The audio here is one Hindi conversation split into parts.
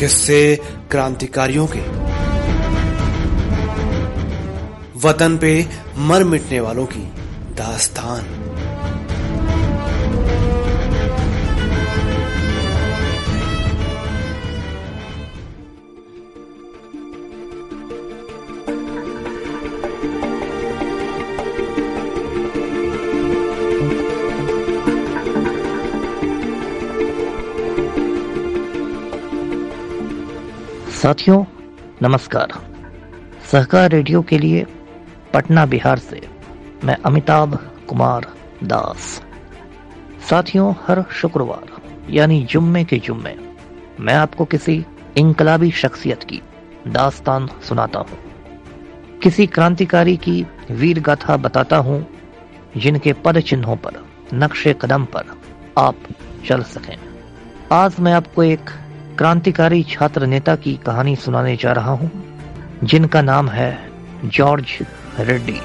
किस्से क्रांतिकारियों के। वतन पे मर मिटने वालों की दास्तान। साथियों, नमस्कार। सहकार रेडियो के लिए पटना, बिहार से मैं अमिताभ कुमार दास। साथियों, हर शुक्रवार, यानी जुम्मे के जुम्मे, मैं आपको किसी इनकलाबी शख्सियत की दास्तान सुनाता हूँ। किसी क्रांतिकारी की वीर गाथा बताता हूँ, जिनके पद चिन्हों पर, नक्शे कदम पर आप चल सकें। आज मैं आपको एक क्रांतिकारी छात्र नेता की कहानी सुनाने जा रहा हूँ, जिनका नाम है जॉर्ज रेड्डी।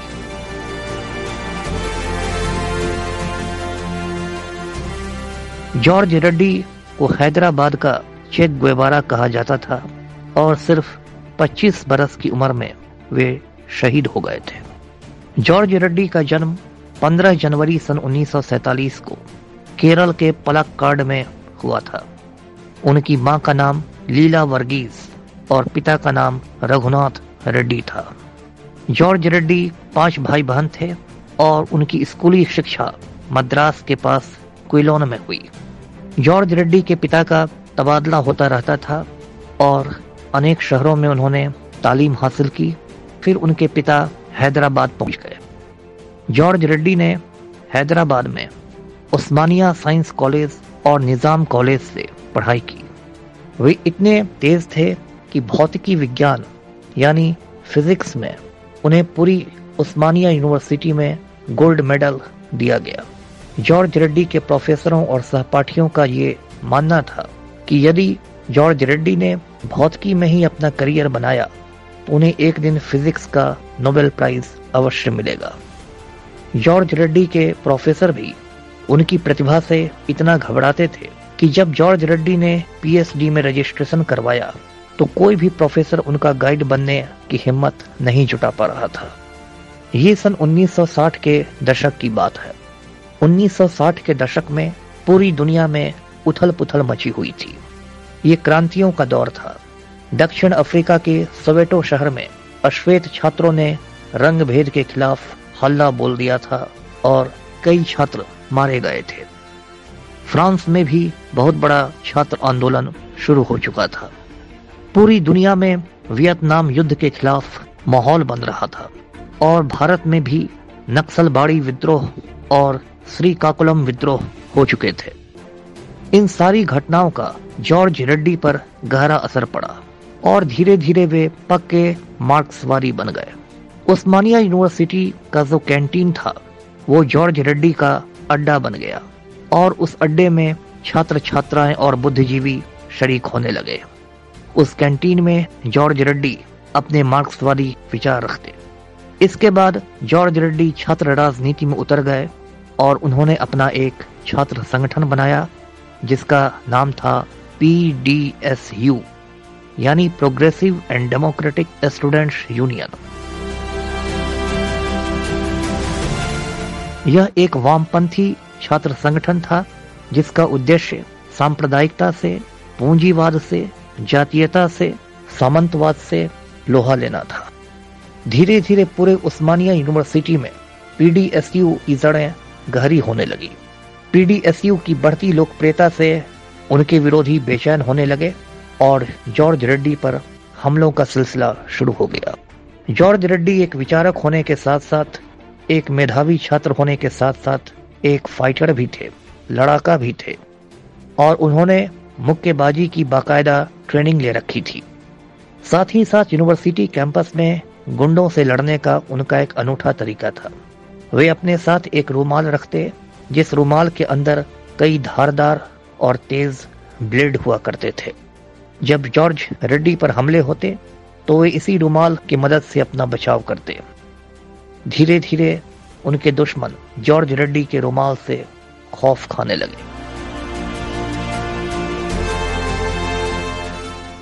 जॉर्ज रेड्डी को हैदराबाद का चेक ग्वेबारा कहा जाता था और सिर्फ़ 25 बरस की उम्र में वे शहीद हो गए थे। जॉर्ज रेड्डी का जन्म 15 जनवरी सन 1947 को केरल के पलक्काड में हुआ था। उनकी माँ का नाम लीला वर्गीस और पिता का नाम रघुनाथ रेड्डी था। जॉर्ज रेड्डी पाँच भाई बहन थे और उनकी स्कूली शिक्षा मद्रास के पास क्विलोन में हुई। जॉर्ज रेड्डी के पिता का तबादला होता रहता था और अनेक शहरों में उन्होंने तालीम हासिल की, फिर उनके पिता हैदराबाद पहुँच गए। जॉर्ज रेड्डी ने हैदराबाद में उस्मानिया साइंस कॉलेज और निज़ाम कॉलेज से पढ़ाई की। वे इतने तेज थे कि भौतिकी विज्ञान, यानी फिजिक्स में, उन्हें पूरी उस्मानिया यूनिवर्सिटी में गोल्ड मेडल दिया गया। जॉर्ज रेड्डी के प्रोफेसरों और सहपाठियों का ये मानना था कि यदि जॉर्ज रेड्डी ने भौतिकी में ही अपना करियर बनाया तो उन्हें एक दिन फिजिक्स का नोबेल प्राइज अवश्य मिलेगा। जॉर्ज रेड्डी के प्रोफेसर भी उनकी प्रतिभा से इतना घबराते थे कि जब जॉर्ज रेड्डी ने पीएचडी में रजिस्ट्रेशन करवाया तो कोई भी प्रोफेसर उनका गाइड बनने की हिम्मत नहीं जुटा पा रहा था। ये सन 1960 के दशक की बात है। 1960 के दशक में पूरी दुनिया में उथल पुथल मची हुई थी। ये क्रांतियों का दौर था। दक्षिण अफ्रीका के सवेटो शहर में अश्वेत छात्रों ने रंग भेद के खिलाफ हल्ला बोल दिया था और कई छात्र मारे गए थे। फ्रांस में भी बहुत बड़ा छात्र आंदोलन शुरू हो चुका था। पूरी दुनिया में वियतनाम युद्ध के खिलाफ माहौल बन रहा था और भारत में भी नक्सलबाड़ी विद्रोह और श्रीकाकुलम विद्रोह हो चुके थे। इन सारी घटनाओं का जॉर्ज रेड्डी पर गहरा असर पड़ा और धीरे धीरे वे पक्के मार्क्सवादी बन गए। उस्मानिया यूनिवर्सिटी का जो कैंटीन था, वो जॉर्ज रेड्डी का अड्डा बन गया। और उस अड्डे में छात्र छात्राएँ और बुद्धिजीवी शरीक होने लगे। उस कैंटीन में जॉर्ज रेड्डी अपने मार्क्सवादी विचार रखते। इसके बाद जॉर्ज रेड्डी छात्र राजनीति में उतर गए और उन्होंने अपना एक छात्र संगठन बनाया, जिसका नाम था पी यू, यानी progressive and democratic students union. यह एक वामपंथी छात्र संगठन था, जिसका उद्देश्य सांप्रदायिकता से, पूंजीवाद से, जातीयता से, सामंतवाद से लोहा लेना था। धीरे धीरे पूरे उस्मानिया यूनिवर्सिटी में पीडीएसयू की जड़ें गहरी होने लगी। पीडीएसयू की बढ़ती लोकप्रियता से उनके विरोधी बेचैन होने लगे और जॉर्ज रेड्डी पर हमलों का सिलसिला शुरू हो गया। जॉर्ज रेड्डी एक विचारक होने के साथ साथ एक मेधावी छात्र होने के साथ साथ एक फाइटर भी थे, लड़ाका भी थे, और उन्होंने मुक्केबाजी की बाकायदा ट्रेनिंग ले रखी थी। साथ ही साथ यूनिवर्सिटी कैंपस में गुंडों से लड़ने का उनका एक अनूठा तरीका था। वे अपने साथ एक रूमाल रखते, जिस रूमाल के अंदर कई धारदार और तेज ब्लेड हुआ करते थे। जब जॉर्ज रेड्डी पर हमले होते तो वे इसी रूमाल की मदद से अपना बचाव करते। धीरे धीरे उनके दुश्मन जॉर्ज रेड्डी के रुमाल से खौफ खाने लगे।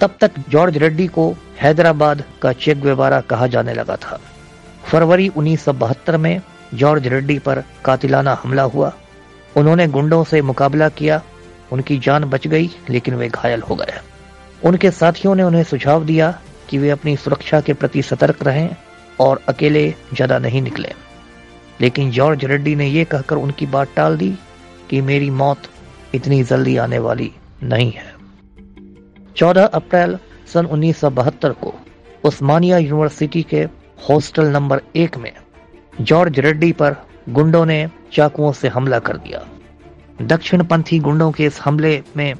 तब तक जॉर्ज रेड्डी को हैदराबाद का चेक गुएवारा कहा जाने लगा था। फरवरी 1972 में जॉर्ज रेड्डी पर कातिलाना हमला हुआ। उन्होंने गुंडों से मुकाबला किया। उनकी जान बच गई, लेकिन वे घायल हो गए। उनके साथियों ने उन्हें सुझाव दिया कि वे अपनी सुरक्षा के प्रति सतर्क रहें और अकेले ज़्यादा नहीं निकले। लेकिन जॉर्ज रेड्डी ने यह कहकर उनकी बात टाल दी कि मेरी मौत इतनी जल्दी आने वाली नहीं है। 14 अप्रैल सन 1972 को उस्मानिया यूनिवर्सिटी के हॉस्टल नंबर एक में जॉर्ज रेड्डी पर गुंडों ने चाकुओं से हमला कर दिया। दक्षिणपंथी गुंडों के इस हमले में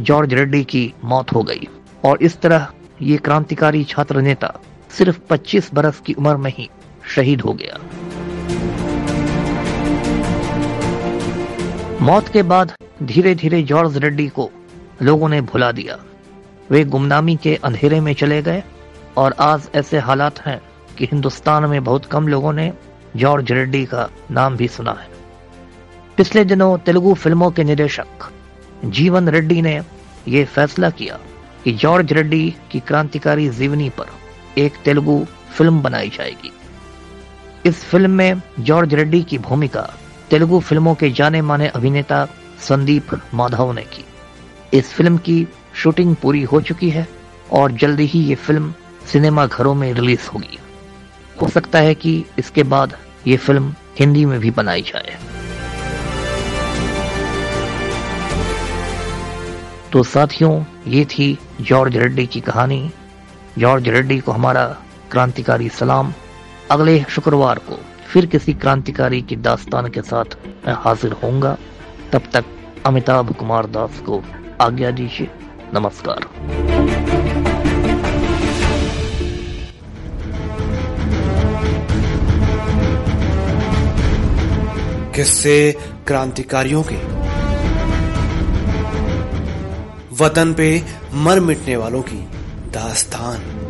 जॉर्ज रेड्डी की मौत हो गई। और इस तरह ये क्रांतिकारी छात्र नेता सिर्फ़ 25 बरस की उम्र में ही शहीद हो गया। मौत के बाद धीरे धीरे जॉर्ज रेड्डी को लोगों ने भुला दिया। वे गुमनामी के अंधेरे में चले गए और आज ऐसे हालात हैं कि हिंदुस्तान में बहुत कम लोगों ने जॉर्ज रेड्डी का नाम भी सुना है। पिछले दिनों तेलुगु फ़िल्मों के निदेशक जीवन रेड्डी ने यह फैसला किया कि जॉर्ज रेड्डी की क्रांतिकारी जीवनी पर एक तेलुगु फ़िल्म बनाई जाएगी। इस फ़िल्म में जॉर्ज रेड्डी की भूमिका तेलुगु फ़िल्मों के जाने माने अभिनेता संदीप माधव ने की। इस फ़िल्म की शूटिंग पूरी हो चुकी है और जल्दी ही ये फ़िल्म सिनेमा घरों में रिलीज़ होगी। हो सकता है कि इसके बाद ये फ़िल्म हिंदी में भी बनाई जाए। तो साथियों, ये थी जॉर्ज रेड्डी की कहानी। जॉर्ज रेड्डी को हमारा क्रांतिकारी सलाम। अगले शुक्रवार को। फिर किसी क्रांतिकारी की दास्तान के साथ मैं हाजिर होऊँगा। तब तक अमिताभ कुमार दास को आज्ञा दीजिए। नमस्कार। किससे क्रांतिकारियों के। वतन पे मर मिटने वालों की दास्तान।